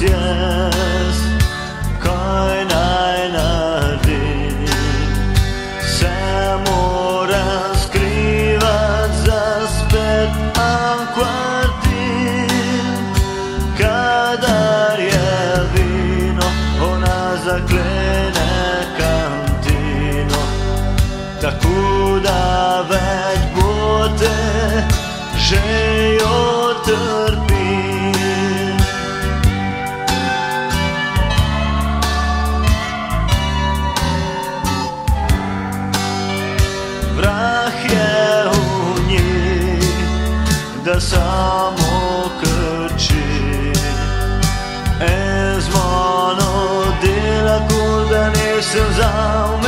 gracias kaynay naredin se mora skrivat za spet a kvartin kadar je vino ona zaklene kantino. Tako da več bote že da samo krči. En z mano dela, kot da nisem za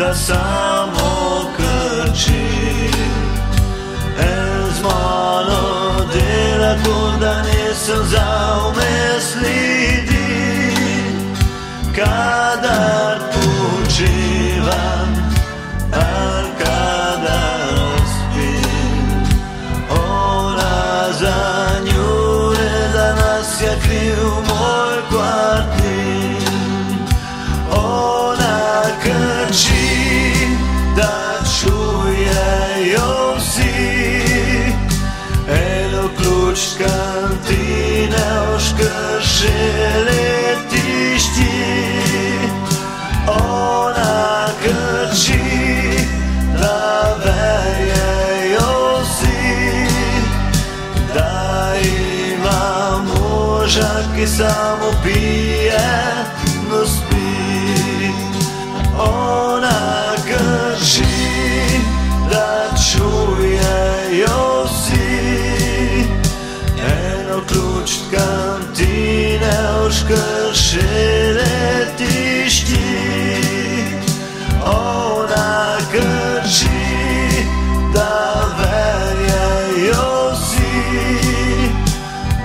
da samo krči. En z mano dela, kot da nisem za me sledi. Kadar počivam, ali kadar spim, ona zanjure, da nas je kriv moj kvartir. ga žele tišti Ona grči da veje si Da ima muža ki samo pije oškršele tišti. Ona krči, da verjejo vsi,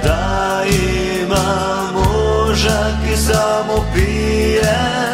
da ima moža, ki samo pije.